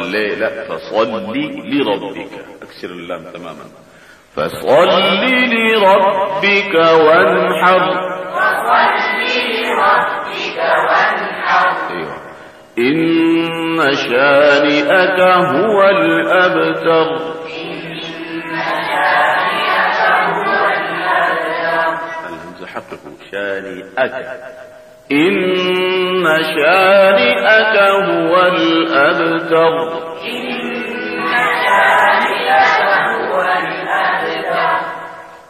صل لا فصل لربك. أكسر اللام تماما. فصل لربك وانحر. أيوة. إن شانئك هو الأبتر. شانئك. إن شانئك ترضوا